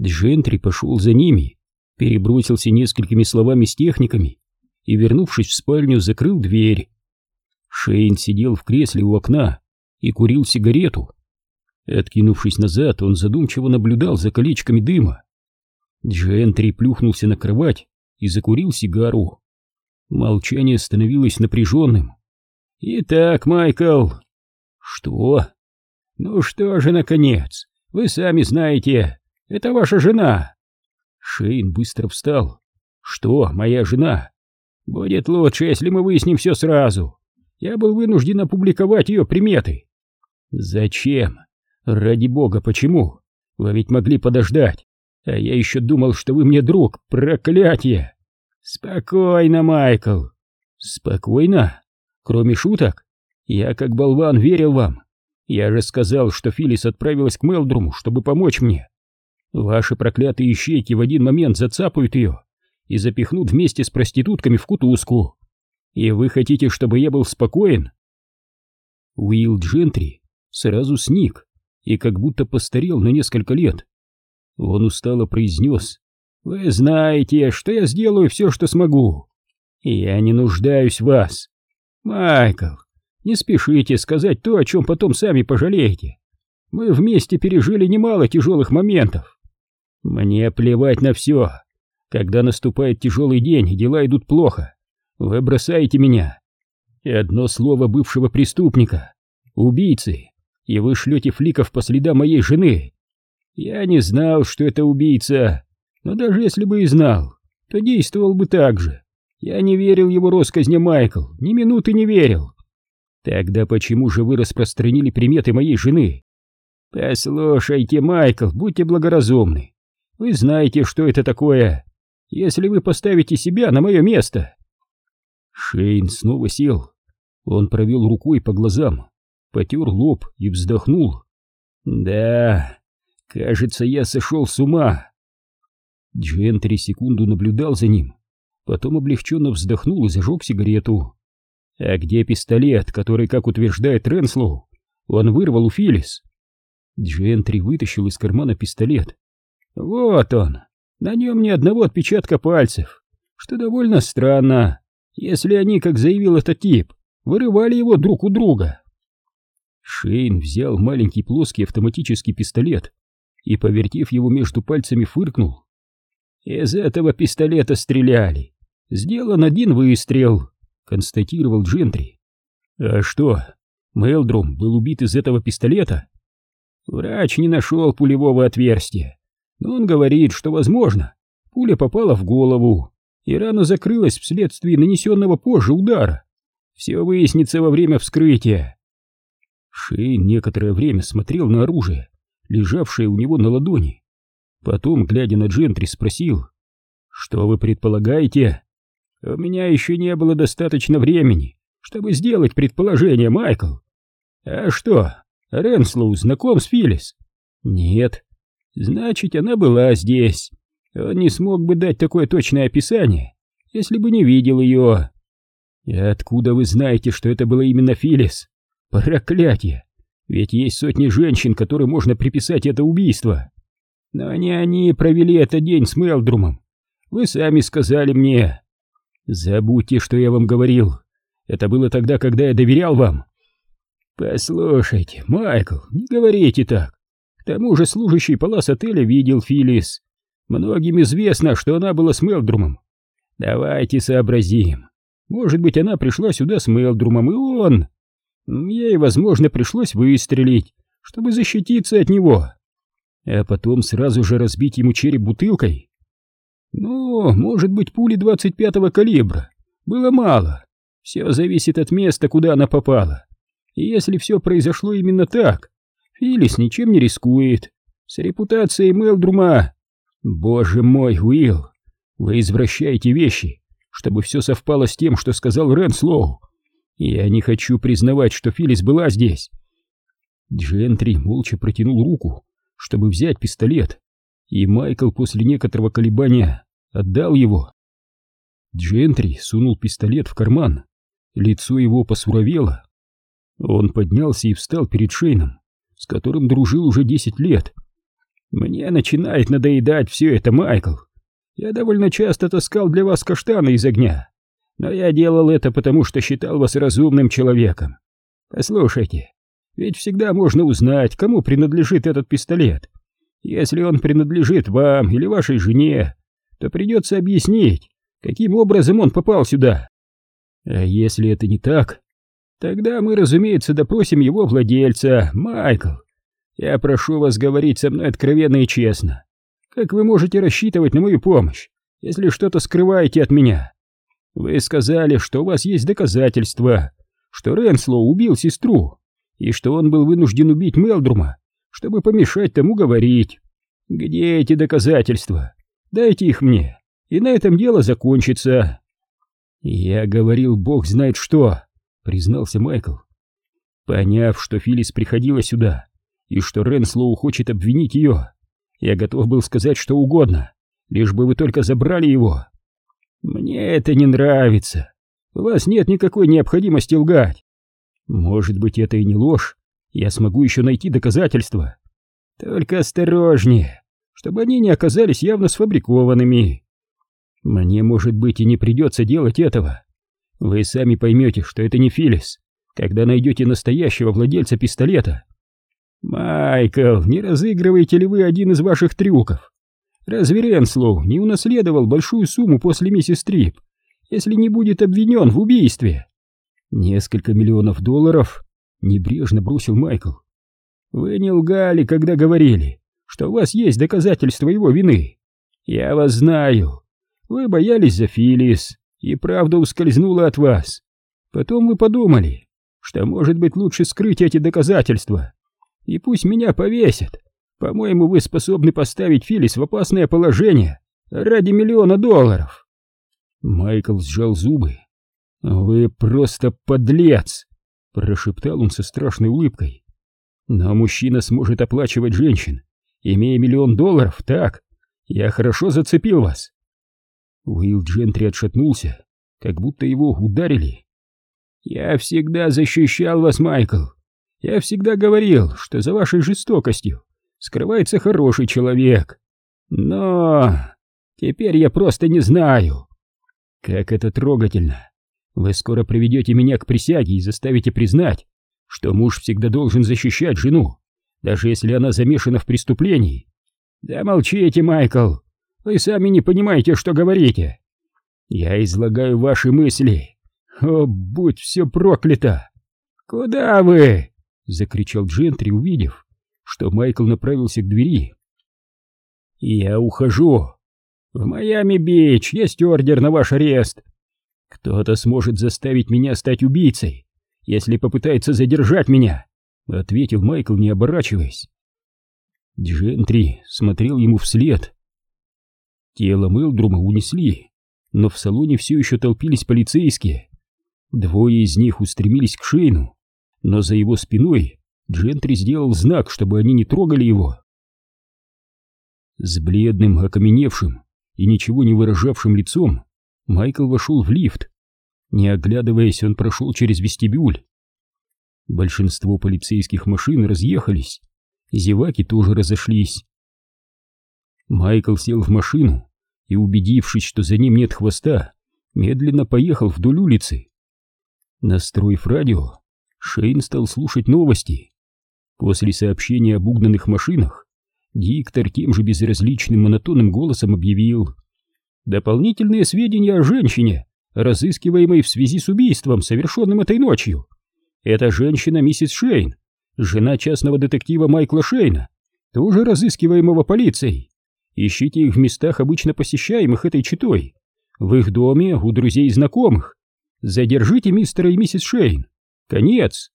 Джентри пошел за ними, перебросился несколькими словами с техниками и, вернувшись в спальню, закрыл дверь. Шейн сидел в кресле у окна и курил сигарету. Откинувшись назад, он задумчиво наблюдал за колечками дыма. Джентри плюхнулся на кровать и закурил сигару. Молчание становилось напряженным. «Итак, Майкл...» «Что?» «Ну что же, наконец, вы сами знаете, это ваша жена!» Шейн быстро встал. «Что, моя жена?» «Будет лучше, если мы выясним все сразу. Я был вынужден опубликовать ее приметы». «Зачем? Ради бога, почему? Вы ведь могли подождать. А я еще думал, что вы мне друг. Проклятие!» «Спокойно, Майкл!» «Спокойно? Кроме шуток? Я как болван верил вам. Я же сказал, что Филис отправилась к Мелдруму, чтобы помочь мне. Ваши проклятые ищейки в один момент зацапают ее и запихнут вместе с проститутками в кутузку. И вы хотите, чтобы я был спокоен? Уилл Джентри сразу сник и как будто постарел на несколько лет. Он устало произнес. «Вы знаете, что я сделаю все, что смогу. Я не нуждаюсь в вас. Майкл, не спешите сказать то, о чем потом сами пожалеете. Мы вместе пережили немало тяжелых моментов. Мне плевать на все. Когда наступает тяжелый день дела идут плохо, вы бросаете меня. И одно слово бывшего преступника, убийцы, и вы шлете фликов по следам моей жены. Я не знал, что это убийца, но даже если бы и знал, то действовал бы так же. Я не верил его россказне, Майкл, ни минуты не верил. Тогда почему же вы распространили приметы моей жены? Послушайте, Майкл, будьте благоразумны. Вы знаете, что это такое, если вы поставите себя на мое место. Шейн снова сел. Он провел рукой по глазам, потер лоб и вздохнул. Да, кажется, я сошел с ума. Джентри секунду наблюдал за ним, потом облегченно вздохнул и зажег сигарету. А где пистолет, который, как утверждает Ренслоу, он вырвал у Филлис? Джентри вытащил из кармана пистолет вот он. На нем ни одного отпечатка пальцев, что довольно странно, если они, как заявил этот тип, вырывали его друг у друга. Шейн взял маленький плоский автоматический пистолет и, повертев его между пальцами, фыркнул. «Из этого пистолета стреляли. Сделан один выстрел», — констатировал Джентри. «А что, Мелдрум был убит из этого пистолета?» Врач не нашел пулевого отверстия, но он говорит, что, возможно, пуля попала в голову, и рана закрылась вследствие нанесенного позже удара. Все выяснится во время вскрытия. Шейн некоторое время смотрел на оружие, лежавшее у него на ладони. Потом, глядя на Джентри, спросил, «Что вы предполагаете?» «У меня еще не было достаточно времени, чтобы сделать предположение, Майкл». «А что, Ренслоу знаком с Филлис?» «Нет, Значит, она была здесь. Он не смог бы дать такое точное описание, если бы не видел ее. И откуда вы знаете, что это было именно Филис? Проклятие! Ведь есть сотни женщин, которым можно приписать это убийство. Но не они провели этот день с Мелдрумом. Вы сами сказали мне. Забудьте, что я вам говорил. Это было тогда, когда я доверял вам. Послушайте, Майкл, не говорите так. К тому же служащий палас отеля видел Филис. Многим известно, что она была с Мелдрумом. Давайте сообразим. Может быть, она пришла сюда с Мелдрумом, и он... Ей, возможно, пришлось выстрелить, чтобы защититься от него. А потом сразу же разбить ему череп бутылкой. Ну, может быть, пули 25-го калибра. Было мало. Все зависит от места, куда она попала. И если все произошло именно так, Филлис ничем не рискует. С репутацией Мелдрума... Боже мой, Уилл, вы извращаете вещи, чтобы все совпало с тем, что сказал Ренслоу. Я не хочу признавать, что Филлис была здесь. Джентри молча протянул руку, чтобы взять пистолет, и Майкл после некоторого колебания отдал его. Джентри сунул пистолет в карман, лицо его посуровело. Он поднялся и встал перед Шейном с которым дружил уже десять лет. Мне начинает надоедать все это, Майкл. Я довольно часто таскал для вас каштаны из огня, но я делал это потому, что считал вас разумным человеком. Послушайте, ведь всегда можно узнать, кому принадлежит этот пистолет. Если он принадлежит вам или вашей жене, то придется объяснить, каким образом он попал сюда. А если это не так, тогда мы, разумеется, допросим его владельца, Майкл. Я прошу вас говорить со мной откровенно и честно. Как вы можете рассчитывать на мою помощь, если что-то скрываете от меня? Вы сказали, что у вас есть доказательства, что Ренслоу убил сестру, и что он был вынужден убить Мелдрума, чтобы помешать тому говорить. Где эти доказательства? Дайте их мне, и на этом дело закончится. Я говорил, бог знает что, признался Майкл. Поняв, что Филлис приходила сюда, и что Ренслоу хочет обвинить ее, я готов был сказать что угодно, лишь бы вы только забрали его. Мне это не нравится. У вас нет никакой необходимости лгать. Может быть, это и не ложь. Я смогу еще найти доказательства. Только осторожнее, чтобы они не оказались явно сфабрикованными. Мне, может быть, и не придется делать этого. Вы сами поймете, что это не Филлис, когда найдете настоящего владельца пистолета. Майкл, не разыгрываете ли вы один из ваших трюков? Разве Ренслоу не унаследовал большую сумму после миссис Трип, если не будет обвинен в убийстве? Несколько миллионов долларов небрежно бросил Майкл. Вы не лгали, когда говорили, что у вас есть доказательства его вины. Я вас знаю. Вы боялись за Филис, и правда ускользнула от вас. Потом вы подумали, что может быть лучше скрыть эти доказательства. И пусть меня повесят. По-моему, вы способны поставить Филис в опасное положение ради миллиона долларов. Майкл сжал зубы. Вы просто подлец, прошептал он со страшной улыбкой. Но мужчина сможет оплачивать женщин, имея миллион долларов, так? Я хорошо зацепил вас. Уилл Джентри отшатнулся, как будто его ударили. Я всегда защищал вас, Майкл. Я всегда говорил, что за вашей жестокостью скрывается хороший человек. Но теперь я просто не знаю. Как это трогательно. Вы скоро приведете меня к присяге и заставите признать, что муж всегда должен защищать жену, даже если она замешана в преступлении. Да молчите, Майкл. Вы сами не понимаете, что говорите. Я излагаю ваши мысли. О, будь все проклято! Куда вы? Закричал Джентри, увидев, что Майкл направился к двери. «Я ухожу. В Майами-Бич есть ордер на ваш арест. Кто-то сможет заставить меня стать убийцей, если попытается задержать меня», — ответил Майкл, не оборачиваясь. Джентри смотрел ему вслед. Тело Мелдрума унесли, но в салоне все еще толпились полицейские. Двое из них устремились к Шейну, но за его спиной Джентри сделал знак, чтобы они не трогали его. С бледным, окаменевшим и ничего не выражавшим лицом Майкл вошел в лифт. Не оглядываясь, он прошел через вестибюль. Большинство полицейских машин разъехались, зеваки тоже разошлись. Майкл сел в машину и, убедившись, что за ним нет хвоста, медленно поехал вдоль улицы. Настроив радио, Шейн стал слушать новости. После сообщения об угнанных машинах диктор тем же безразличным монотонным голосом объявил «Дополнительные сведения о женщине, разыскиваемой в связи с убийством, совершенным этой ночью. Эта женщина миссис Шейн, жена частного детектива Майкла Шейна, тоже разыскиваемого полицией. Ищите их в местах, обычно посещаемых этой читой, в их доме, у друзей и знакомых. Задержите мистера и миссис Шейн. Конец!»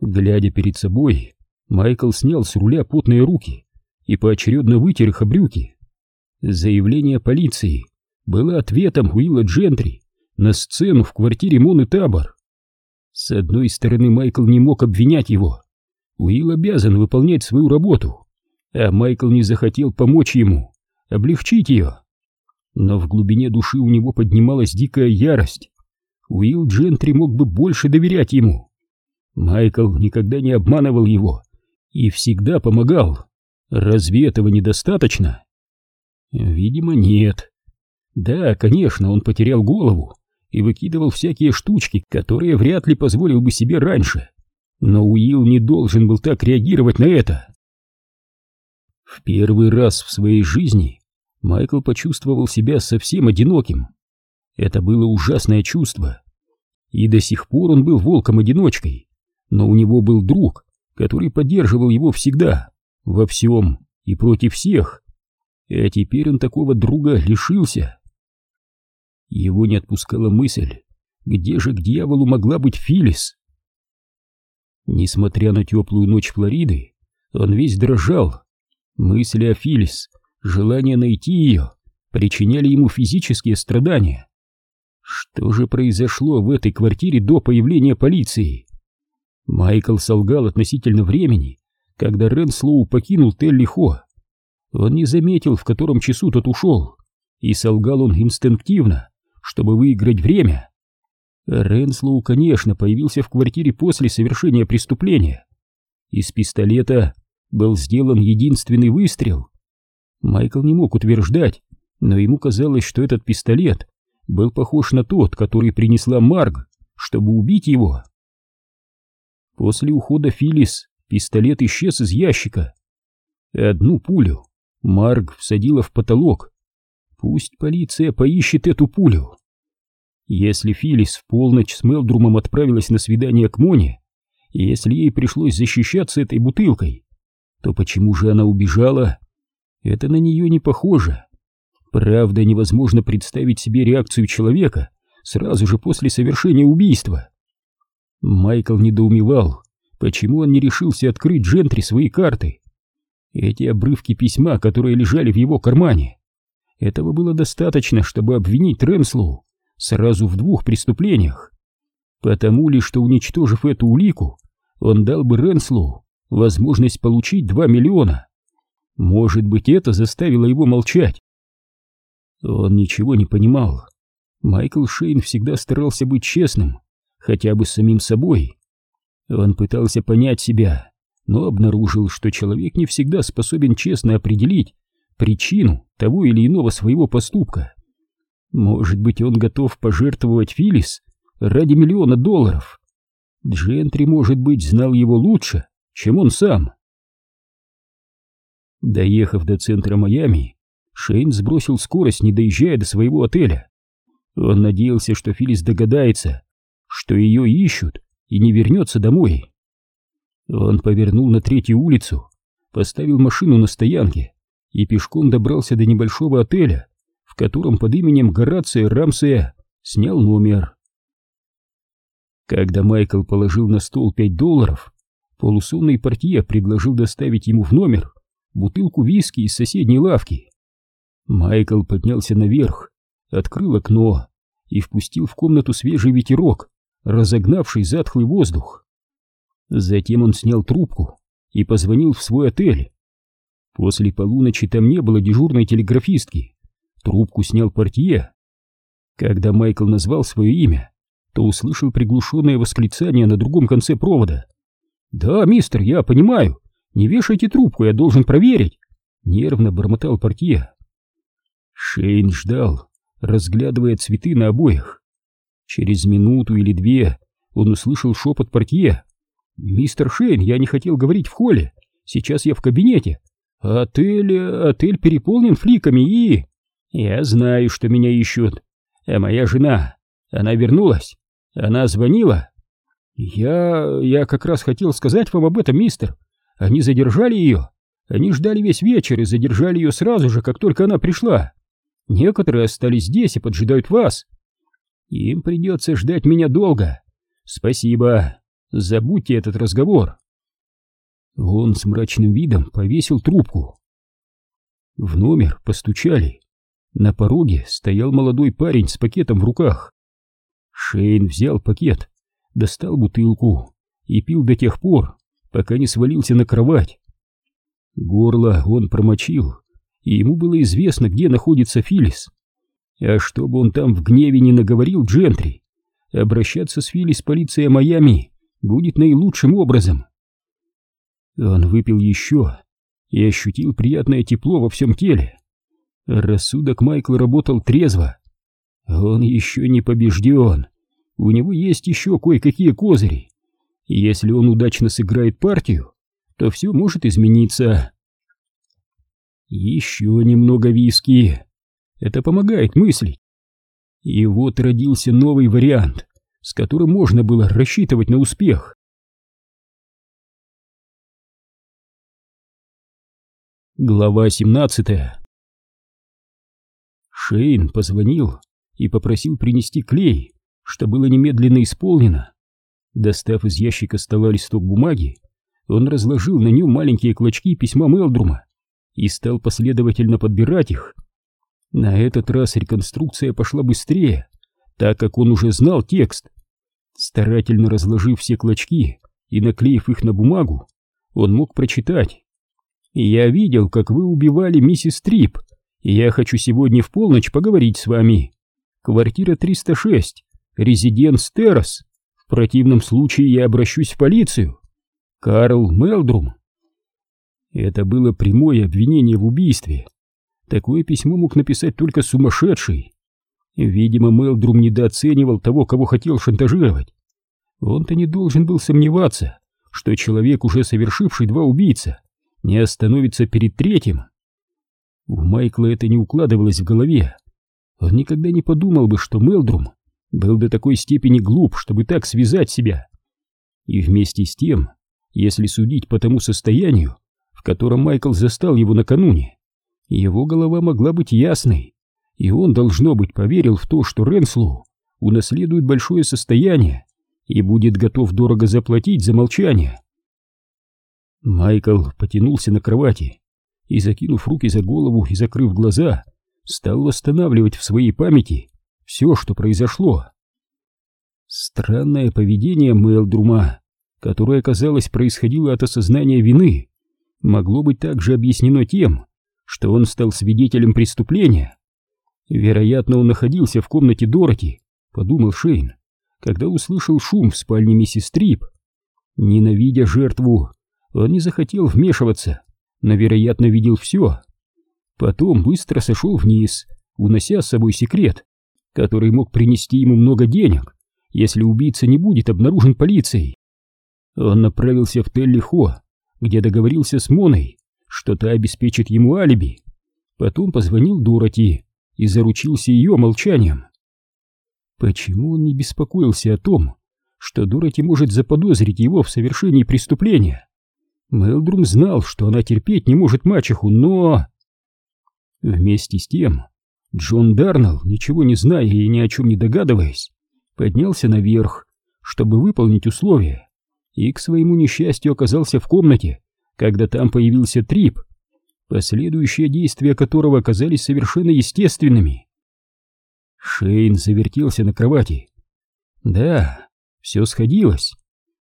Глядя перед собой, Майкл снял с руля потные руки и поочередно вытер их о брюки. Заявление полиции было ответом Уилла Джентри на сцену в квартире Моны Табор. С одной стороны, Майкл не мог обвинять его. Уилл обязан выполнять свою работу, а Майкл не захотел помочь ему, облегчить ее. Но в глубине души у него поднималась дикая ярость. Уилл Джентри мог бы больше доверять ему. Майкл никогда не обманывал его и всегда помогал, Разве этого недостаточно? Видимо, нет. Да, конечно, он потерял голову и выкидывал всякие штучки, которые вряд ли позволил бы себе раньше. Но Уилл не должен был так реагировать на это. В первый раз в своей жизни Майкл почувствовал себя совсем одиноким. Это было ужасное чувство. И до сих пор он был волком-одиночкой, но у него был друг, который поддерживал его всегда, во всем и против всех. А теперь он такого друга лишился. Его не отпускала мысль, где же к дьяволу могла быть Филис? Несмотря на теплую ночь Флориды, он весь дрожал. Мысли о Филис, желание найти ее, причиняли ему физические страдания. Что же произошло в этой квартире до появления полиции? Майкл солгал относительно времени, когда Ренслоу покинул Телли-Хо. Он не заметил, в котором часу тот ушел, и солгал он инстинктивно, чтобы выиграть время. Ренслоу, конечно, появился в квартире после совершения преступления. Из пистолета был сделан единственный выстрел. Майкл не мог утверждать, но ему казалось, что этот пистолет был похож на тот, который принесла Марг, чтобы убить его. После ухода Филлис пистолет исчез из ящика. Одну пулю Марг всадила в потолок. Пусть полиция поищет эту пулю. Если Филлис в полночь с Мелдрумом отправилась на свидание к Моне, если ей пришлось защищаться этой бутылкой, то почему же она убежала? Это на нее не похоже. Правда, невозможно представить себе реакцию человека сразу же после совершения убийства. Майкл недоумевал, почему он не решился открыть Джентри свои карты. Эти обрывки письма, которые лежали в его кармане, этого было достаточно, чтобы обвинить Ренслоу сразу в двух преступлениях. Потому ли, что уничтожив эту улику, он дал бы Ренслоу возможность получить два миллиона. Может быть, это заставило его молчать. Он ничего не понимал. Майкл Шейн всегда старался быть честным, хотя бы с самим собой. Он пытался понять себя, но обнаружил, что человек не всегда способен честно определить причину того или иного своего поступка. Может быть, он готов пожертвовать Филис ради миллиона долларов. Джентри, может быть, знал его лучше, чем он сам. Доехав до центра Майами, Шейн сбросил скорость, не доезжая до своего отеля. Он надеялся, что Филис догадается, что ее ищут и не вернется домой. Он повернул на третью улицу, поставил машину на стоянке и пешком добрался до небольшого отеля, в котором под именем Горация Рамсея снял номер. Когда Майкл положил на стол пять долларов, полусонный портье предложил доставить ему в номер бутылку виски из соседней лавки. Майкл поднялся наверх, открыл окно и впустил в комнату свежий ветерок, разогнавший затхлый воздух. Затем он снял трубку и позвонил в свой отель. После полуночи там не было дежурной телеграфистки. Трубку снял портье. Когда Майкл назвал свое имя, то услышал приглушенное восклицание на другом конце провода. «Да, мистер, я понимаю. Не вешайте трубку, я должен проверить!» Нервно бормотал портье. Шейн ждал, разглядывая цветы на обоях. Через минуту или две он услышал шепот портье. «Мистер Шейн, я не хотел говорить в холле. Сейчас я в кабинете. Отель... отель переполнен фликами и...» «Я знаю, что меня ищут. А моя жена... Она вернулась? Она звонила?» «Я... я как раз хотел сказать вам об этом, мистер. Они задержали ее. Они ждали весь вечер и задержали ее сразу же, как только она пришла. Некоторые остались здесь и поджидают вас. Им придется ждать меня долго. Спасибо. Забудьте этот разговор. Он с мрачным видом повесил трубку. В номер постучали. На пороге стоял молодой парень с пакетом в руках. Шейн взял пакет, достал бутылку и пил до тех пор, пока не свалился на кровать. Горло он промочил, и ему было известно, где находится Филис. А чтобы он там в гневе не наговорил Джентри, обращаться с Филис полиция Майами будет наилучшим образом. Он выпил еще и ощутил приятное тепло во всем теле. Рассудок Майкла работал трезво. Он еще не побежден. У него есть еще кое-какие козыри. Если он удачно сыграет партию, то все может измениться. Еще немного виски. Это помогает мыслить. И вот родился новый вариант, с которым можно было рассчитывать на успех. Глава 17 Шейн позвонил и попросил принести клей, что было немедленно исполнено. Достав из ящика стола листок бумаги, он разложил на нем маленькие клочки письма Мелдрума и стал последовательно подбирать их. На этот раз реконструкция пошла быстрее, так как он уже знал текст. Старательно разложив все клочки и наклеив их на бумагу, он мог прочитать. «Я видел, как вы убивали миссис Трип, и я хочу сегодня в полночь поговорить с вами. Квартира 306, резиденс Террас. В противном случае я обращусь в полицию. Карл Мелдрум». Это было прямое обвинение в убийстве. Такое письмо мог написать только сумасшедший. Видимо, Мелдрум недооценивал того, кого хотел шантажировать. Он-то не должен был сомневаться, что человек, уже совершивший два убийца, не остановится перед третьим. У Майкла это не укладывалось в голове. Он никогда не подумал бы, что Мелдрум был до такой степени глуп, чтобы так связать себя. И вместе с тем, если судить по тому состоянию, в котором Майкл застал его накануне, его голова могла быть ясной, и он, должно быть, поверил в то, что Ренслоу унаследует большое состояние и будет готов дорого заплатить за молчание. Майкл потянулся на кровати и, закинув руки за голову и закрыв глаза, стал восстанавливать в своей памяти все, что произошло. Странное поведение Мэлдрума, которое, казалось, происходило от осознания вины, могло быть также объяснено тем, что он стал свидетелем преступления. Вероятно, он находился в комнате Дороти, подумал Шейн, когда услышал шум в спальне миссис Трип. Ненавидя жертву, он не захотел вмешиваться, но, вероятно, видел все. Потом быстро сошел вниз, унося с собой секрет, который мог принести ему много денег, если убийца не будет обнаружен полицией. Он направился в Телли-Хо, где договорился с Моной, что та обеспечит ему алиби. Потом позвонил Дороти и заручился ее молчанием. Почему он не беспокоился о том, что Дороти может заподозрить его в совершении преступления? Мелдрум знал, что она терпеть не может мачеху, но... Вместе с тем, Джон Дарнелл, ничего не зная и ни о чем не догадываясь, поднялся наверх, чтобы выполнить условия, и к своему несчастью оказался в комнате, когда там появился Трип, последующие действия которого оказались совершенно естественными. Шейн завертелся на кровати. Да, все сходилось.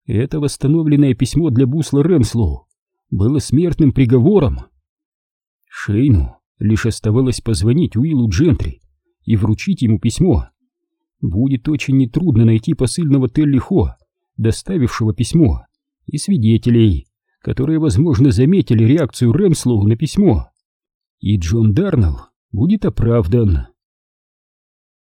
Это восстановленное письмо для Бусла Ренслоу было смертным приговором. Шейну лишь оставалось позвонить Уиллу Джентри и вручить ему письмо. Будет очень нетрудно найти посыльного Телли Хо, доставившего письмо, и свидетелей, которые, возможно, заметили реакцию Ренслоу на письмо. И Джон Дарнелл будет оправдан.